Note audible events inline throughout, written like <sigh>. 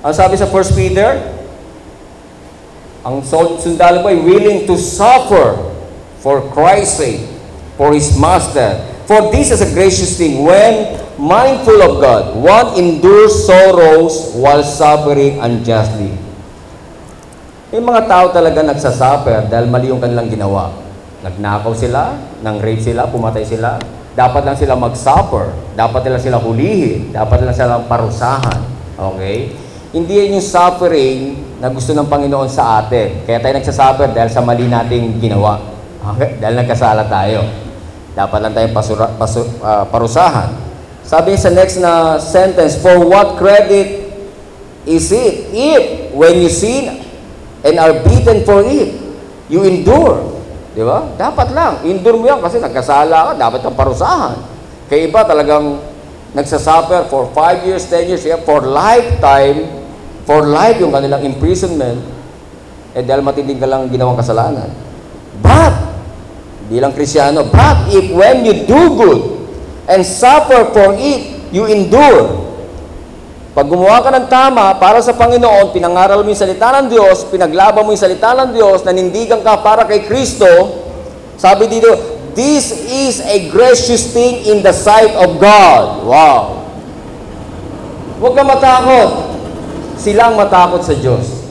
Ang sabi sa 1 Peter, ang sundalo po ay willing to suffer for Christ's sake, for his master. For this is a gracious thing when mindful of God, one endures sorrows while suffering unjustly. May mga tao talaga nagsasuffer dahil mali yung kanilang ginawa. Nagnakaw sila, nang rape sila, pumatay sila. Dapat lang sila mag-suffer. Dapat lang sila hulihin. Dapat lang sila parusahan. Okay? Hindi yan yung suffering na gusto ng Panginoon sa atin. Kaya tayo nagsasuffer dahil sa mali nating ginawa. Okay? Dahil nagkasala tayo. Dapat lang tayong pasura, pasu, ah, parusahan. Sabi sa next na sentence, For what credit is it if when you sin and are beaten for it, you endure? Di ba? Dapat lang. Endure mo yan kasi nagkasala ka, dapat kang parusahan. Kaya iba talagang nagsasuffer for 5 years, 10 years, yeah, for lifetime, for life yung kanilang imprisonment, eh dahil matinding lang ginawang kasalanan. But, bilang Krisyano, but if when you do good and suffer for it, you endure, pag gumawa ka ng tama para sa Panginoon, pinangaral mo yung salita ng Diyos, pinaglaban mo yung salita ng Diyos, nanindigan ka para kay Kristo, sabi dito, this is a gracious thing in the sight of God. Wow! Huwag ka matakot. Silang matakot sa Diyos.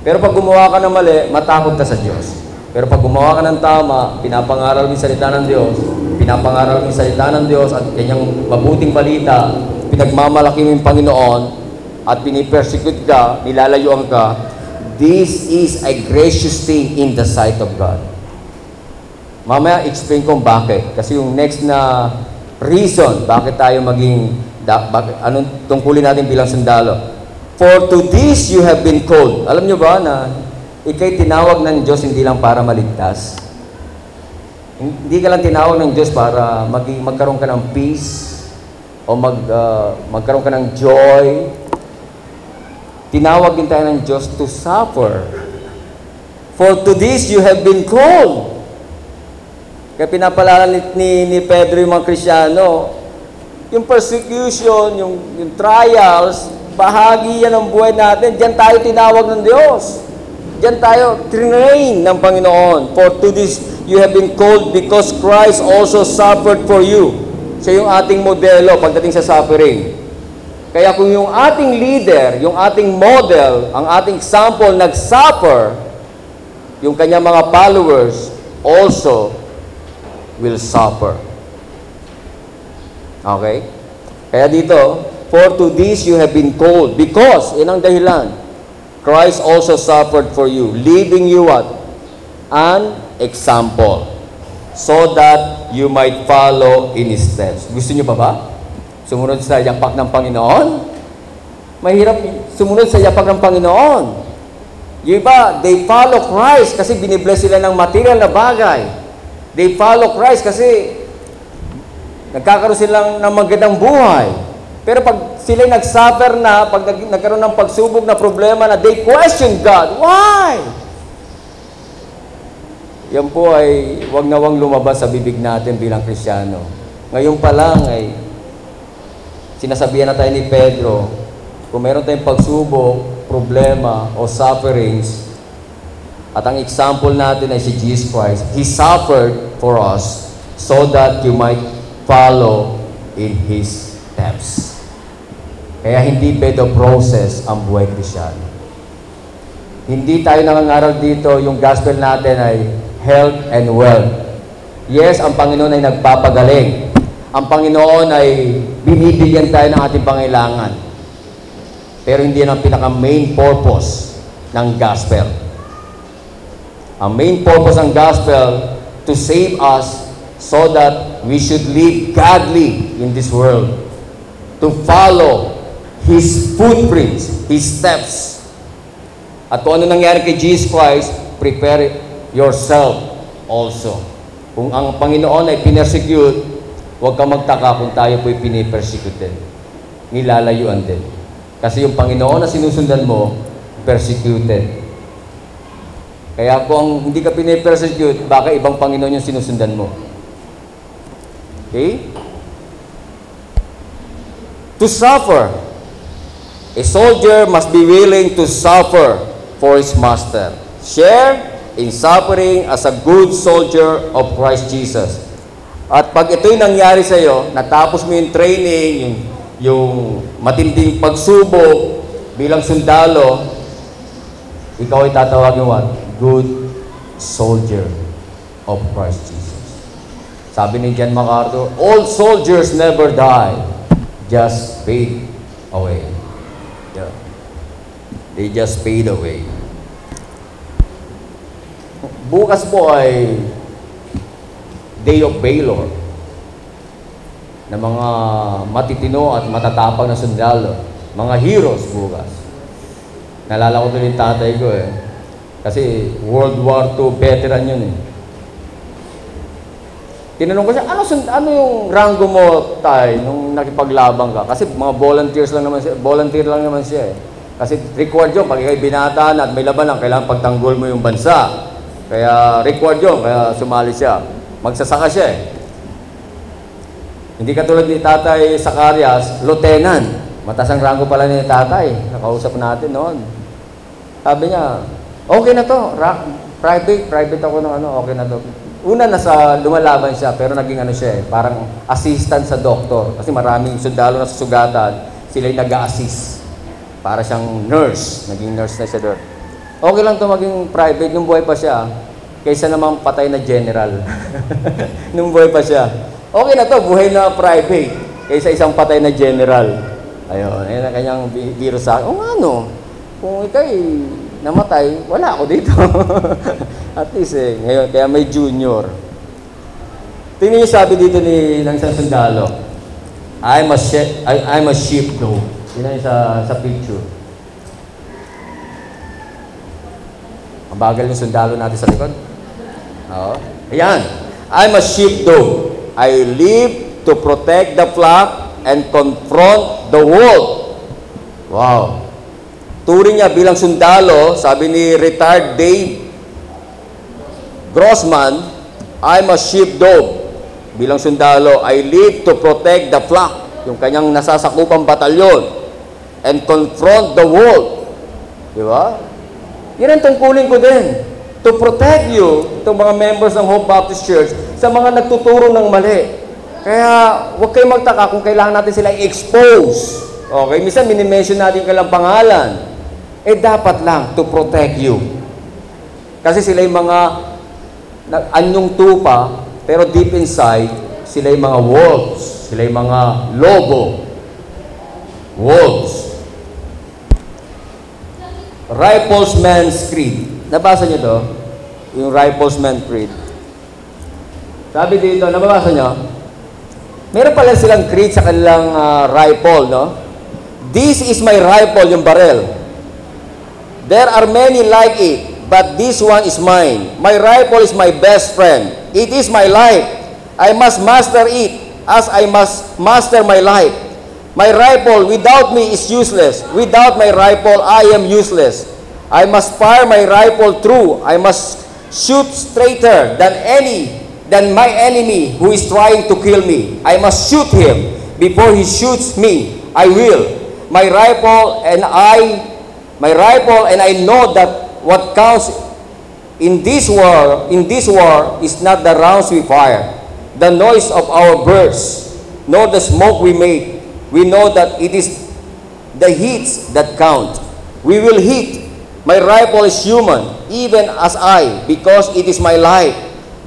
Pero pag gumawa ka ng mali, matakot ka sa Diyos. Pero pag gumawa ka ng tama, pinapangaral mo yung salita ng Diyos, pinapangaral mo yung salita ng Diyos at kanyang mabuting balita, pinagmamalaki mo yung Panginoon, at pinipersecute ka, nilalayuan ka, this is a gracious thing in the sight of God. Mamaya, explain kong bakit. Kasi yung next na reason, bakit tayo maging, da, bakit, anong tungkulin natin bilang sundalo. For to this you have been called. Alam nyo ba na ikay tinawag ng Diyos hindi lang para maligtas? Hindi ka lang tinawag ng Diyos para maging, magkaroon ka ng peace o mag, ah, magkaroon ka ng joy. Tinawag din tayo ng Diyos to suffer. For to this you have been called. Kaya pinapalala ni, ni Pedro yung mga Krisyano, yung persecution, yung, yung trials, bahagi yan ng buhay natin. Diyan tayo tinawag ng Diyos. Diyan tayo train ng Panginoon. For to this you have been called because Christ also suffered for you. Siya yung ating modelo pagdating sa suffering. Kaya kung yung ating leader, yung ating model, ang ating example nag-suffer, yung kanyang mga followers also will suffer. Okay? Kaya dito, for to this you have been called, because, yan ang dahilan, Christ also suffered for you, leaving you what? An example, so that you might follow in His steps. Gusto niyo pa ba? Sumunod sa yapak ng Panginoon? Mahirap sumunod sa yapak ng Panginoon. Yung iba, they follow Christ kasi binibless sila ng material na bagay. They follow Christ kasi nagkakaroon silang ng magandang buhay. Pero pag sila nag-suffer na, pag nag- nagkaroon ng pagsubok na problema na, they question God. Why? Yan po ay wag na wag lumabas sa bibig natin bilang Kristiyano. Ngayon pa lang ay sinasabihan na tayo ni Pedro, kung meron tayong pagsubok, problema, o sufferings, at ang example natin ay si Jesus Christ, He suffered for us so that you might follow in His steps. Kaya hindi pedo process ang buhay Krisyano. Hindi tayo nangangaral dito, yung gospel natin ay health and wealth. Yes, ang Panginoon ay nagpapagaling. Ang Panginoon ay binibigyan tayo ng ating pangailangan. Pero hindi yan ang pinaka-main purpose ng gospel. Ang main purpose ng gospel to save us so that we should live godly in this world. To follow His footprints, His steps. At kung ano nangyari kay Jesus Christ, prepare yourself also. Kung ang Panginoon ay pinersecute, huwag kang magtaka kung tayo po'y pinipersecute din. Nilalayuan din. Kasi yung Panginoon na sinusundan mo, persecuted. Kaya kung hindi ka pinipersecute, baka ibang Panginoon yung sinusundan mo. Okay? To suffer. A soldier must be willing to suffer for his master. Share in suffering as a good soldier of Christ Jesus. At pag ito'y nangyari sa iyo, natapos mo yung training, yung, yung matinding pagsubok bilang sundalo, ikaw ay tatawagin what? Good soldier of Christ Jesus. Sabi ni John MacArthur, all soldiers never die, just fade away. Yeah. They just fade away. Bukas po ay Day of Baylor na mga matitino at matatapang na sundalo, mga heroes bukas. Nalala ko din tatay ko eh. Kasi World War II veteran yun eh. Tinanong ko siya, ano, ano yung rango mo, tay, nung nakipaglaban ka? Kasi mga volunteers lang naman siya, volunteer lang naman siya eh. Kasi required yun, pag ikay binataan at may labanan, kailangan pagtanggol mo yung bansa. Kaya required yun, kaya sumali siya. Magsasaka siya eh. Hindi katulad ni Tatay Zacarias, lieutenant. Mataas ang rango pala ni Tatay. Nakausap natin noon. Sabi niya, okay na to. Private, private ako ng ano, okay na to. Una, nasa lumalaban siya, pero naging ano siya eh, parang assistant sa doktor. Kasi maraming sundalo na susugatan, sila'y nag-a-assist. Para siyang nurse. Naging nurse na siya doon. Okay lang to maging private nung buhay pa siya, kaysa naman patay na general. <laughs> nung buhay pa siya. Okay na to, buhay na private, kaysa isang patay na general. Ayun, ayun ang kanyang bi- biro sa akin. O nga no, kung ikay namatay, wala ako dito. <laughs> At least eh, ngayon, kaya may junior. Tingnan niyo sabi dito ni ng isang sundalo, I'm a, she- I, I'm a sheep though. Ang sa, sa picture. Ang bagal yung sundalo natin sa likod. Oo. Ayan. I'm a sheepdog. I live to protect the flock and confront the wolf. Wow. Turing niya bilang sundalo, sabi ni retired Dave Grossman, I'm a sheepdog. Bilang sundalo, I live to protect the flock, yung kanyang nasasakupang batalyon, and confront the wolf. Di ba? Yan ang tungkulin ko din. To protect you, itong mga members ng Hope Baptist Church, sa mga nagtuturo ng mali. Kaya, huwag kayong magtaka kung kailangan natin sila i-expose. Okay? Minsan, minimension natin kailang pangalan. Eh, dapat lang to protect you. Kasi sila yung mga anyong tupa, pero deep inside, sila yung mga wolves. Sila yung mga lobo. Wolves. Riflesman's Creed. Nabasa niyo to? Yung Riflesman Creed. Sabi dito, nababasa niyo? Meron pala silang creed sa kanilang ah, rifle, no? This is my rifle, yung barrel. There are many like it, but this one is mine. My rifle is my best friend. It is my life. I must master it as I must master my life. My rifle without me is useless. Without my rifle, I am useless. I must fire my rifle true. I must shoot straighter than any than my enemy who is trying to kill me. I must shoot him before he shoots me. I will. My rifle and I my rifle and I know that what counts in this war in this war is not the rounds we fire, the noise of our bursts, nor the smoke we make. We know that it is the hits that count. We will hit. My rifle is human, even as I, because it is my life.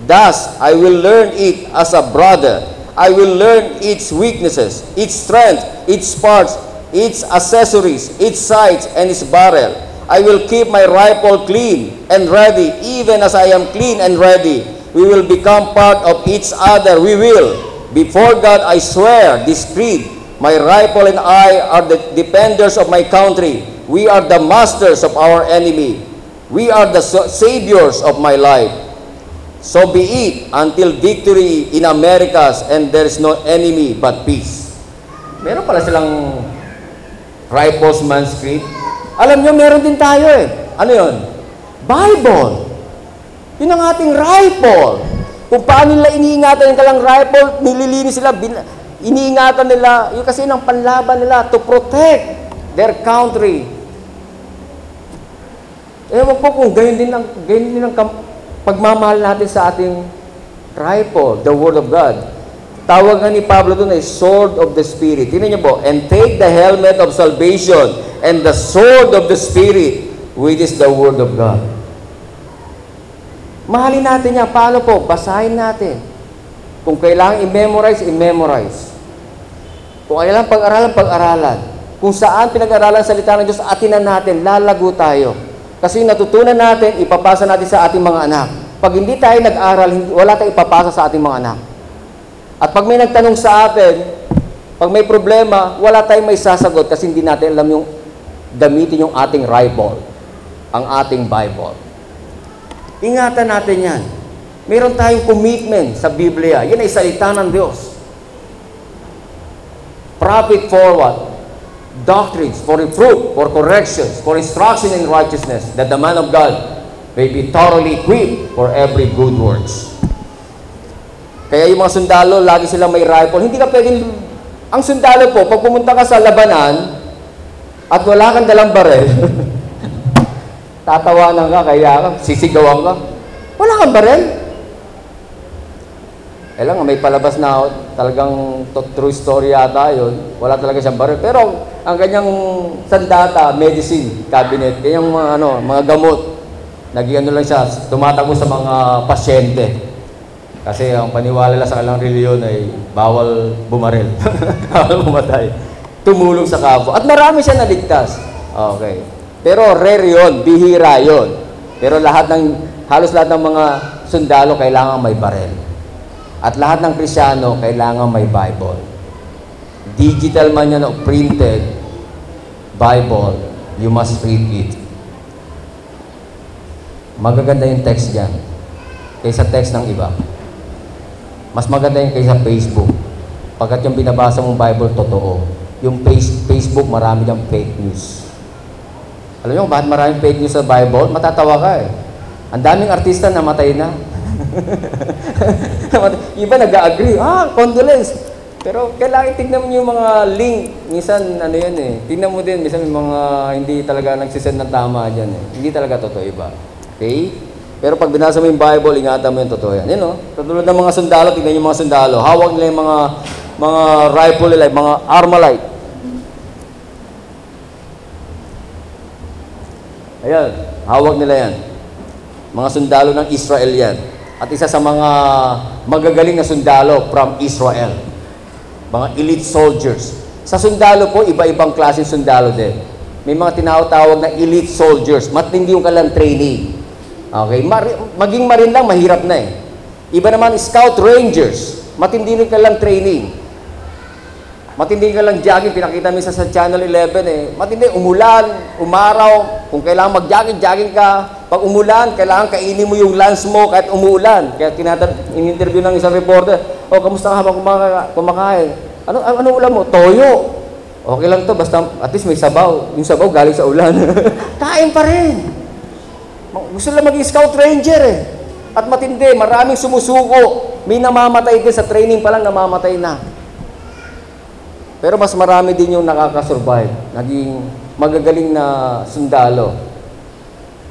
Thus, I will learn it as a brother. I will learn its weaknesses, its strength, its parts, its accessories, its sights, and its barrel. I will keep my rifle clean and ready, even as I am clean and ready. We will become part of each other. We will. Before God, I swear this creed. My rifle and I are the defenders of my country. We are the masters of our enemy. We are the sa- saviors of my life. So be it until victory in Americas and there is no enemy but peace. Meron pala silang riflesman's creed. Alam nyo, meron din tayo eh. Ano yon? Bible. Yun ang ating rifle. Kung paano nila iniingatan yung kalang rifle, nililinis sila, bin- iniingatan nila, yun kasi ng panlaban nila to protect their country. Ewan ko kung gayon din ang, gayon din ang pagmamahal natin sa ating rifle, the Word of God. Tawag nga ni Pablo doon ay sword of the Spirit. Tingnan niyo po, and take the helmet of salvation and the sword of the Spirit, which is the Word of God. Mahalin natin yan. Paano po? Basahin natin. Kung kailangan i-memorize, i-memorize. Kung kailangan pag-aralan, pag-aralan. Kung saan pinag-aralan salita ng Diyos, atinan natin, lalago tayo. Kasi natutunan natin, ipapasa natin sa ating mga anak. Pag hindi tayo nag-aral, wala tayong ipapasa sa ating mga anak. At pag may nagtanong sa atin, pag may problema, wala tayong may sasagot kasi hindi natin alam yung gamitin yung ating rifle, ang ating Bible. Ingatan natin yan. Meron tayong commitment sa Biblia. Yan ay salita ng Diyos. Profit for what? Doctrines, for reproof, for corrections, for instruction in righteousness, that the man of God may be thoroughly equipped for every good works. Kaya yung mga sundalo, lagi silang may rifle. Hindi ka pwedeng... Ang sundalo po, pag pumunta ka sa labanan, at wala kang dalang barel, <laughs> tatawanan ka, kaya ka, sisigawan ka. Wala kang barel. Eh lang, may palabas na talagang true story yata yun. Wala talaga siyang baril. Pero ang kanyang sandata, medicine, cabinet, kanyang mga, ano, mga gamot, naging ano lang siya, tumatakbo sa mga pasyente. Kasi ang paniwala nila sa kanilang reliyon ay bawal bumaril. <laughs> bawal bumatay. Tumulong sa kapwa. At marami siya naligtas. Okay. Pero rare yun, bihira yun. Pero lahat ng, halos lahat ng mga sundalo kailangan may barel. At lahat ng Krisyano kailangan may Bible. Digital man yan o printed Bible, you must read it. Magaganda yung text dyan kaysa text ng iba. Mas maganda yung kaysa Facebook. Pagkat yung binabasa mong Bible, totoo. Yung face, Facebook, marami diyang fake news. Alam niyo, bakit maraming fake news sa Bible? Matatawa ka eh. Ang daming artista namatay na. <laughs> Iba nag-agree, ah, condolence. Pero kailangan tignan mo yung mga link. Minsan, ano yan eh. Tignan mo din, minsan may mga hindi talaga nagsisend ng tama dyan eh. Hindi talaga totoo iba. Okay? Pero pag binasa mo yung Bible, ingatan mo yung totoo yan. Yan o. Katulad ng mga sundalo, tignan yung mga sundalo. Hawak nila yung mga mga rifle nila, mga armalite. Ayan, hawak nila yan. Mga sundalo ng Israel yan. At isa sa mga magagaling na sundalo from Israel. Mga elite soldiers. Sa sundalo po, iba-ibang klaseng sundalo din. May mga tinatawag na elite soldiers. Matindi yung kalang training. Okay? Mari- maging marin lang, mahirap na eh. Iba naman, scout rangers. Matindi rin kalang training. Matindi ka lang jogging, pinakita minsan sa Channel 11 eh. Matindi, umulan, umaraw, kung kailangan mag-jogging, jogging ka. Pag umulan, kailangan kainin mo yung lunch mo kahit umuulan. Kaya tinatanong, in-interview ng isang reporter, oh, kamusta ka habang kumaka- kumakain? Ano, ano ulam mo? Toyo. Okay lang to, basta at least may sabaw. Yung sabaw galing sa ulan. <laughs> Kain pa rin. Gusto lang maging scout ranger eh. At matindi, maraming sumusuko. May namamatay din sa training pa lang, namamatay na. Pero mas marami din yung nakakasurvive. Naging magagaling na sundalo.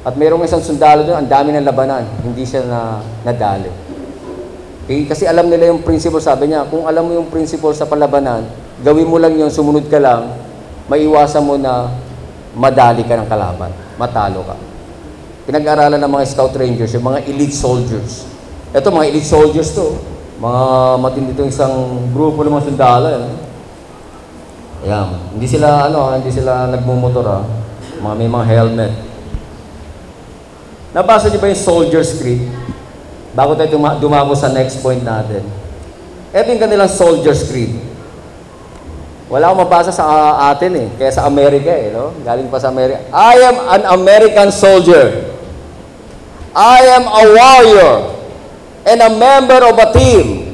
At mayroong isang sundalo doon, ang dami ng labanan. Hindi siya na nadali. Okay? Kasi alam nila yung principle, sabi niya, kung alam mo yung principle sa palabanan, gawin mo lang yun, sumunod ka lang, maiwasan mo na madali ka ng kalaban. Matalo ka. Pinag-aralan ng mga scout rangers, yung mga elite soldiers. Ito, mga elite soldiers to. Mga matindi itong isang grupo ng mga sundalo. Eh. Ayan. Hindi sila, ano, hindi sila nagmumotor, ah. Mga, may mga helmet. Nabasa niyo ba yung Soldier's Creed? Bago tayo duma- sa next point natin. Ito yung kanilang Soldier's Creed. Wala akong mabasa sa ah, atin eh. Kaya sa Amerika eh, no? Galing pa sa Amerika. I am an American soldier. I am a warrior and a member of a team.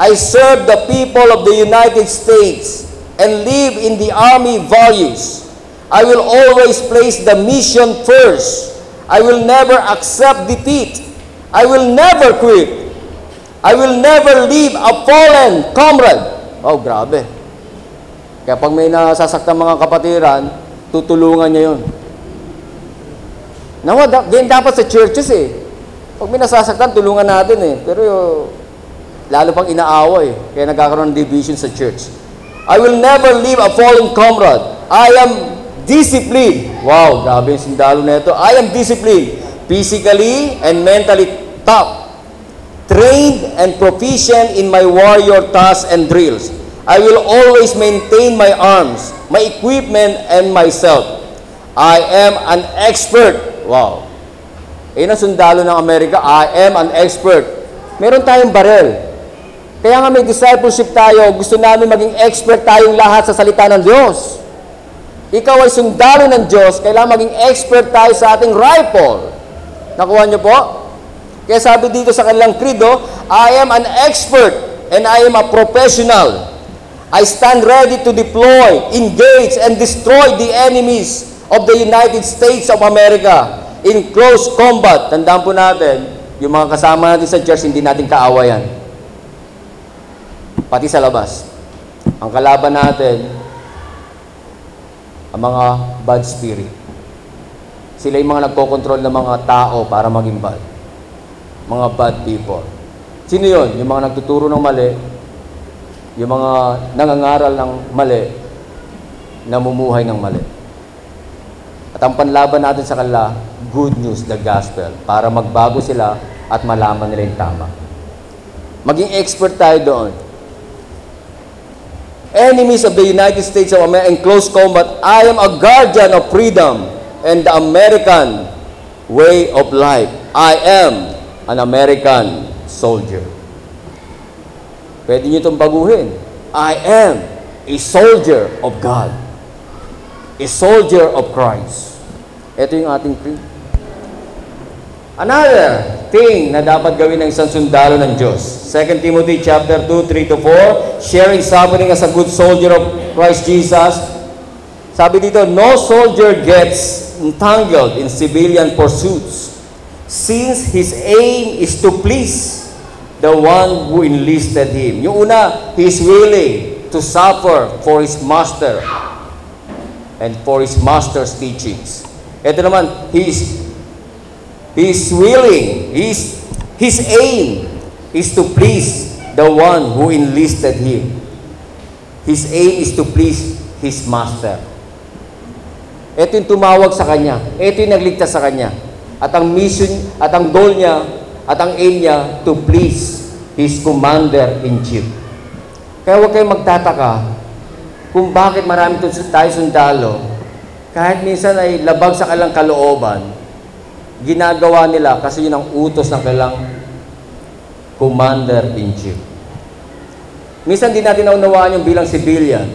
I serve the people of the United States and live in the Army values. I will always place the mission first. I will never accept defeat. I will never quit. I will never leave a fallen comrade. Oh, grabe. Kaya pag may nasasaktan mga kapatiran, tutulungan niya yun. Nawa, da, ganyan dapat sa churches eh. Pag may nasasaktan, tulungan natin eh. Pero lalo pang inaaway. Kaya nagkakaroon ng division sa church. I will never leave a fallen comrade. I am disciplined. Wow, grabe yung sundalo na ito. I am disciplined. Physically and mentally tough. Trained and proficient in my warrior tasks and drills. I will always maintain my arms, my equipment, and myself. I am an expert. Wow. Ayun ang sundalo ng Amerika. I am an expert. Meron tayong barel. Kaya nga may discipleship tayo. Gusto namin maging expert tayong lahat sa salita ng Diyos. Ikaw ay sundalo ng Diyos. Kailangan maging expert tayo sa ating rifle. Nakuha niyo po? Kaya sabi dito sa kanilang credo, I am an expert and I am a professional. I stand ready to deploy, engage, and destroy the enemies of the United States of America in close combat. Tandaan po natin, yung mga kasama natin sa church, hindi natin kaawayan. Pati sa labas. Ang kalaban natin, ang mga bad spirit. Sila yung mga nagkokontrol ng mga tao para maging bad. Mga bad people. Sino yon? Yung mga nagtuturo ng mali, yung mga nangangaral ng mali, namumuhay ng mali. Ang panlaban natin sa kanila, good news, the gospel, para magbago sila at malaman nila yung tama. Maging expert tayo doon. Enemies of the United States of America in close combat, I am a guardian of freedom and the American way of life. I am an American soldier. Pwede nyo itong baguhin. I am a soldier of God. A soldier of Christ. Ito yung ating creed. Another thing na dapat gawin ng isang sundalo ng Diyos. 2 Timothy chapter 2, 3 to 4, sharing suffering as a good soldier of Christ Jesus. Sabi dito, no soldier gets entangled in civilian pursuits since his aim is to please the one who enlisted him. Yung una, he is willing to suffer for his master and for his master's teachings. Ito naman, he is, he is willing, his, his aim is to please the one who enlisted him. His aim is to please his master. Ito yung tumawag sa kanya. Ito yung nagligtas sa kanya. At ang mission, at ang goal niya, at ang aim niya, to please his commander-in-chief. Kaya huwag kayong magtataka kung bakit marami tayo sundalo, kahit minsan ay labag sa kanilang kalooban, ginagawa nila kasi yun ang utos ng kanilang commander-in-chief. Minsan din natin naunawaan yung bilang civilian,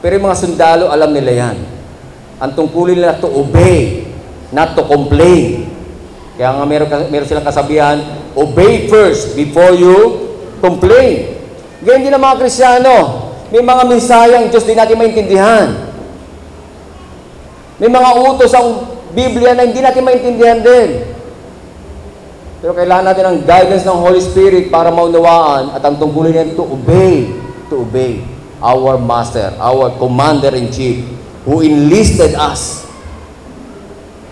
pero yung mga sundalo, alam nila yan. Ang tungkulin nila to obey, not to complain. Kaya nga meron, meron silang kasabihan, obey first before you complain. Ganyan din ang mga Krisyano. May mga mensaheng Diyos din natin maintindihan. May mga utos ang Biblia na hindi natin maintindihan din. Pero kailangan natin ang guidance ng Holy Spirit para maunawaan at ang tungkulin niya to obey, to obey our Master, our Commander-in-Chief who enlisted us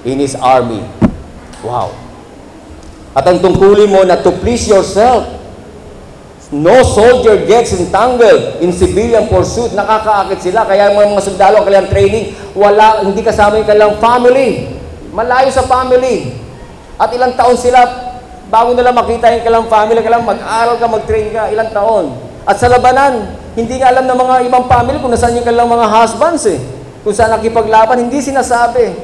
in His army. Wow. At ang tungkulin mo na to please yourself. No soldier gets entangled in civilian pursuit. Nakakaakit sila. Kaya mga mga sundalo, ang kanilang training, wala, hindi kasama yung kanilang family. Malayo sa family. At ilang taon sila, bago nila makita yung kanilang family, kailangan mag-aral ka, mag-train ka, ilang taon. At sa labanan, hindi nga alam ng mga ibang family kung nasaan yung kanilang mga husbands eh. Kung saan nakipaglaban, hindi sinasabi.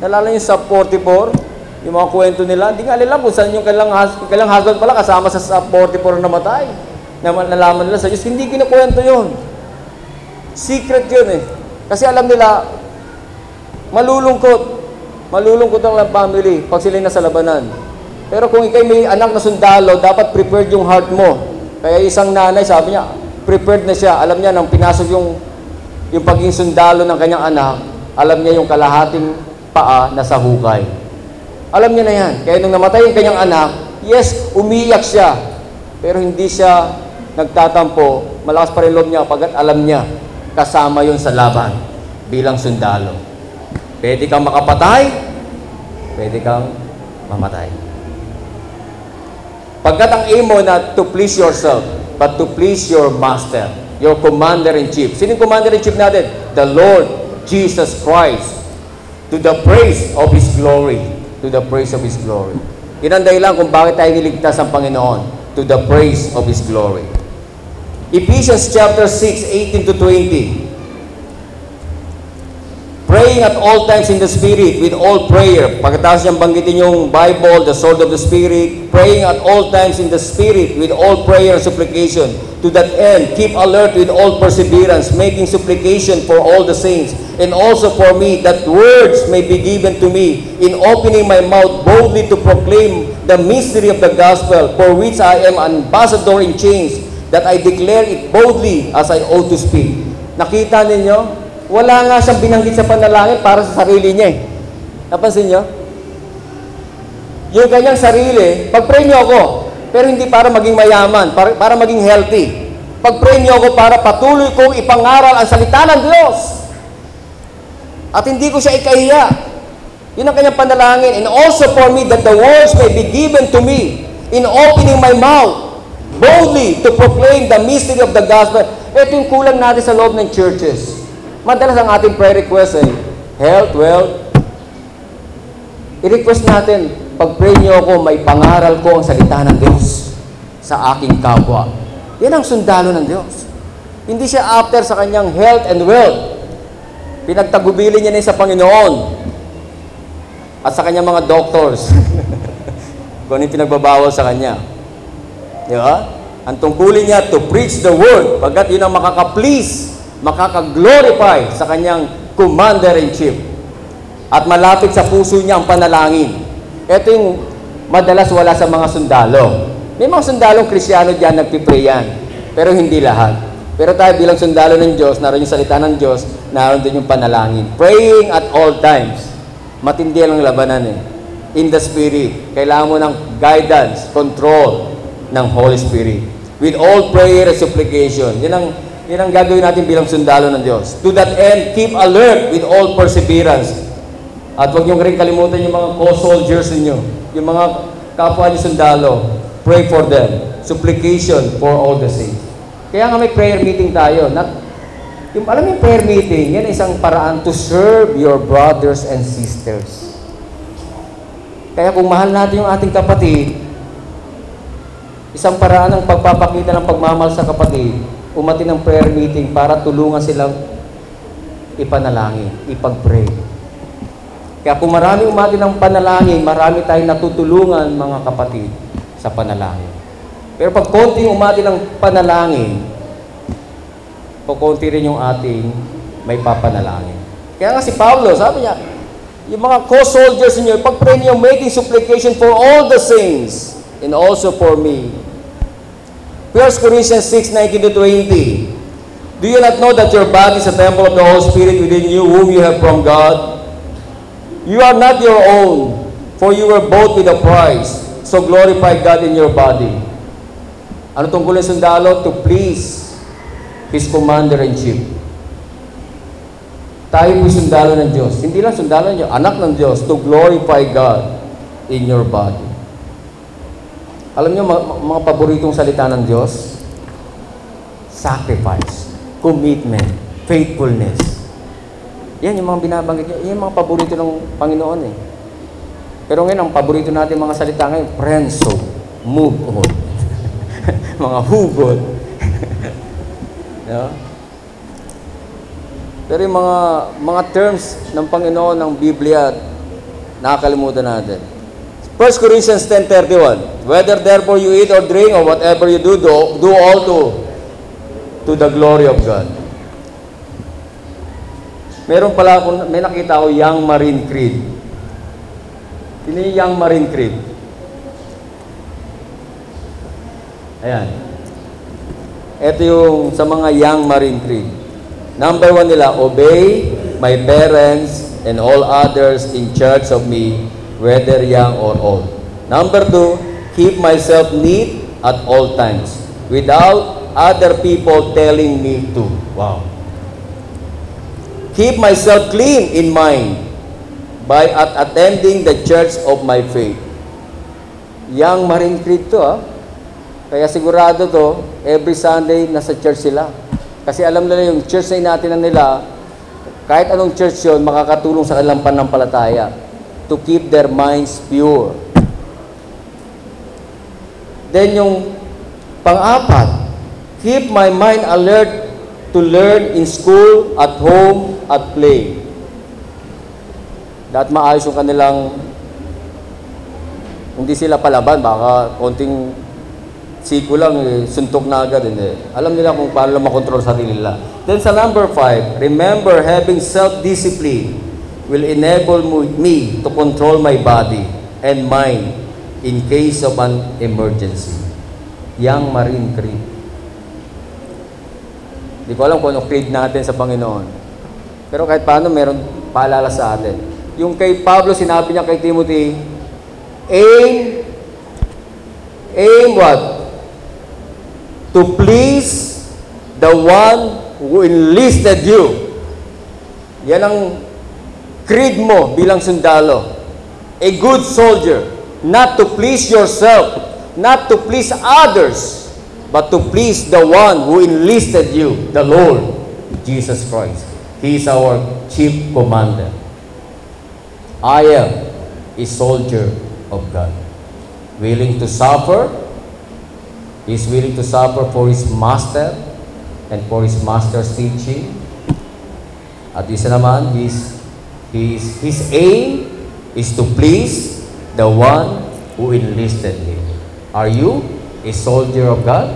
Nalala niyo sa 44, yung mga kwento nila, hindi nga alam kung saan yung kailang, hus- kailang husband pala kasama sa, sa 44 na namatay. Na nalaman nila sa Diyos, hindi kinakwento yun. Secret yun eh. Kasi alam nila, malulungkot. Malulungkot ang family pag sila nasa labanan. Pero kung ikay may anak na sundalo, dapat prepared yung heart mo. Kaya isang nanay, sabi niya, prepared na siya. Alam niya, nang pinasok yung, yung pagiging sundalo ng kanyang anak, alam niya yung kalahating paa na sa hukay. Alam niya na yan. Kaya nung namatay yung kanyang anak, yes, umiyak siya. Pero hindi siya nagtatampo. Malakas pa rin loob niya pagkat alam niya kasama yon sa laban. bilang sundalo. Pwede kang makapatay, pwede kang mamatay. Pagkat ang aim mo na to please yourself, but to please your master, your commander-in-chief. Sino yung commander-in-chief natin? The Lord Jesus Christ. To the praise of His glory. To the praise of His glory. Yan ang dahilan kung bakit tayo niligtas ng Panginoon. To the praise of His glory. Ephesians chapter 6, 18 to 20. Praying at all times in the Spirit with all prayer. Pagkatapos niyang banggitin yung Bible, the sword of the Spirit. Praying at all times in the Spirit with all prayer and supplication. To that end, keep alert with all perseverance, making supplication for all the saints, and also for me, that words may be given to me in opening my mouth boldly to proclaim the mystery of the gospel, for which I am ambassador in chains, that I declare it boldly as I ought to speak. Nakita ninyo? Wala nga siyang binanggit sa panalangin para sa sarili niya eh. Napansin niyo? Yung kanyang sarili, pag-pray niyo ako, pero hindi para maging mayaman, para, para maging healthy. Pag-pray niyo ako para patuloy kong ipangaral ang salita ng Diyos. At hindi ko siya ikahiya. Yun ang kanyang panalangin. And also for me, that the words may be given to me in opening my mouth boldly to proclaim the mystery of the gospel. Ito yung kulang natin sa loob ng churches. Madalas ang ating prayer request ay health, wealth. I-request natin, pag-pray niyo ako, may pangaral ko ang salita ng Diyos sa aking kapwa. Yan ang sundalo ng Diyos. Hindi siya after sa kanyang health and wealth. Pinagtagubilin niya na sa Panginoon at sa kanyang mga doctors. <laughs> Kung ano pinagbabawal sa kanya. Di ba? Ang tungkulin niya to preach the word, pagkat yun ang makaka-please, makaka-glorify sa kanyang commander-in-chief. At malapit sa puso niya ang panalangin. Ito yung madalas wala sa mga sundalo. May mga sundalong krisyano dyan nagpipray yan. Pero hindi lahat. Pero tayo bilang sundalo ng Diyos, naroon yung salita ng Diyos, naroon din yung panalangin. Praying at all times. Matindi ang labanan eh. In the Spirit. Kailangan mo ng guidance, control ng Holy Spirit. With all prayer and supplication. Yan ang, yan ang gagawin natin bilang sundalo ng Diyos. To that end, keep alert with all perseverance. At huwag niyong rin kalimutan yung mga co-soldiers ninyo. Yung mga kapwa niyo sundalo. Pray for them. Supplication for all the saints. Kaya nga may prayer meeting tayo. Not, yung, alam yung prayer meeting, yan isang paraan to serve your brothers and sisters. Kaya kung mahal natin yung ating kapatid, isang paraan ng pagpapakita ng pagmamahal sa kapatid, umati ng prayer meeting para tulungan silang ipanalangin, ipag-pray. Kaya kung marami umati ng panalangin, marami tayong natutulungan mga kapatid sa panalangin. Pero pag konti umati ng panalangin, o konti rin yung ating may papanalangin. Kaya nga si Pablo, sabi niya, yung mga co-soldiers niyo, pag-pray niyo, making supplication for all the saints, and also for me. 1 Corinthians 6, 19 to 20. Do you not know that your body is a temple of the Holy Spirit within you, whom you have from God? You are not your own, for you were bought with a price. So glorify God in your body. Ano tungkulin sundalo? To please His Commander-in-Chief. Tayo po sundalo ng Diyos. Hindi lang sundalo ng Diyos, anak ng Diyos, to glorify God in your body. Alam niyo, mga, mga paboritong salita ng Diyos? Sacrifice, commitment, faithfulness. Yan yung mga binabanggit niya. Yan yung mga paborito ng Panginoon eh. Pero ngayon, ang paborito natin mga salita ngayon, prenso, move on. <laughs> mga hugot. <laughs> no? Pero yung mga, mga terms ng Panginoon ng Biblia, nakakalimutan natin. 1 Corinthians 10.31 Whether therefore you eat or drink or whatever you do, do, do all to, to the glory of God. Meron pala ako, may nakita ako Young Marine Creed. Sino yung Young Marine Creed? Ayan. Ito yung sa mga Young Marine Creed. Number one nila, obey my parents and all others in charge of me, whether young or old. Number two, keep myself neat at all times, without other people telling me to. Wow. Keep myself clean in mind by at attending the church of my faith. Yang Marine Creed ah. Kaya sigurado to, every Sunday nasa church sila. Kasi alam nila yung church na inatin nila, kahit anong church yun, makakatulong sa kanilang panampalataya to keep their minds pure. Then yung pang-apat, keep my mind alert to learn in school, at home, at play. Dapat maayos yung kanilang hindi sila palaban, baka konting siko lang, eh, suntok na agad. Hindi. Alam nila kung paano makontrol sa sarili nila. Then sa number five, remember having self-discipline will enable me to control my body and mind in case of an emergency. Yang Marine Creed. Di ko alam kung ano creed natin sa Panginoon. Pero kahit paano, meron paalala sa atin. Yung kay Pablo, sinabi niya kay Timothy, aim, aim what? To please the one who enlisted you. Yan ang creed mo bilang sundalo. A good soldier, not to please yourself, not to please others, but to please the one who enlisted you, the Lord, Jesus Christ. He is our chief commander. I am a soldier of God, willing to suffer. He's willing to suffer for his master and for his master's teaching. At isa naman, his, his, his aim is to please the one who enlisted him. Are you a soldier of God?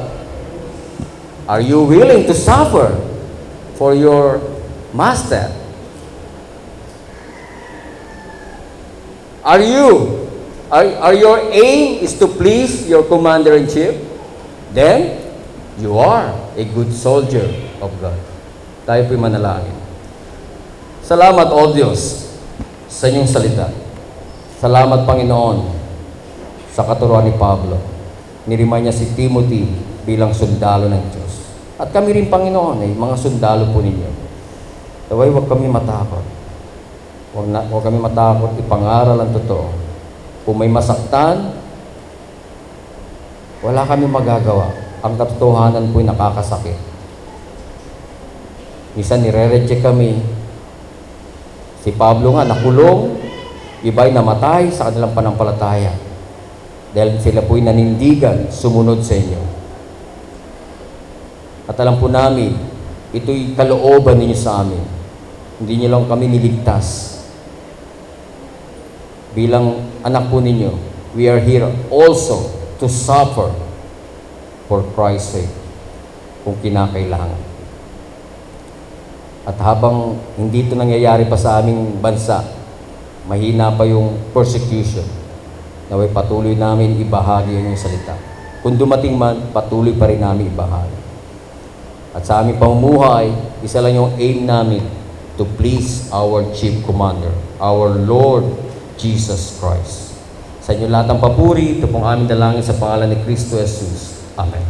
Are you willing to suffer for your master? Are you, are, are your aim is to please your commander-in-chief? Then, you are a good soldier of God. Tayo po'y manalangin. Salamat, O Diyos, sa inyong salita. Salamat, Panginoon, sa katuruan ni Pablo. Nirimind niya si Timothy bilang sundalo ng Diyos. At kami rin, Panginoon, ay mga sundalo po ninyo. Taway, huwag kami matakot. Huwag, na, huwag kami matakot, ipangaral ang totoo. Kung may masaktan, wala kami magagawa. Ang katotohanan po'y nakakasakit. Minsan nire-reject kami. Si Pablo nga nakulong, iba'y namatay sa kanilang panampalataya. Dahil sila po'y nanindigan, sumunod sa inyo. At alam po namin, ito'y kalooban ninyo sa amin. Hindi niyo lang kami niligtas. Bilang anak po ninyo, we are here also to suffer for Christ's sake kung kinakailangan. At habang hindi ito nangyayari pa sa aming bansa, mahina pa yung persecution, naway patuloy namin ibahagi iyong salita. Kung dumating man, patuloy pa rin namin ibahagi. At sa aming pamumuhay, isa lang yung aim namin to please our Chief Commander, our Lord Jesus Christ. Sa inyo lahat ng papuri, ito pong aming dalangin sa pangalan ni Kristo Jesus. Amen.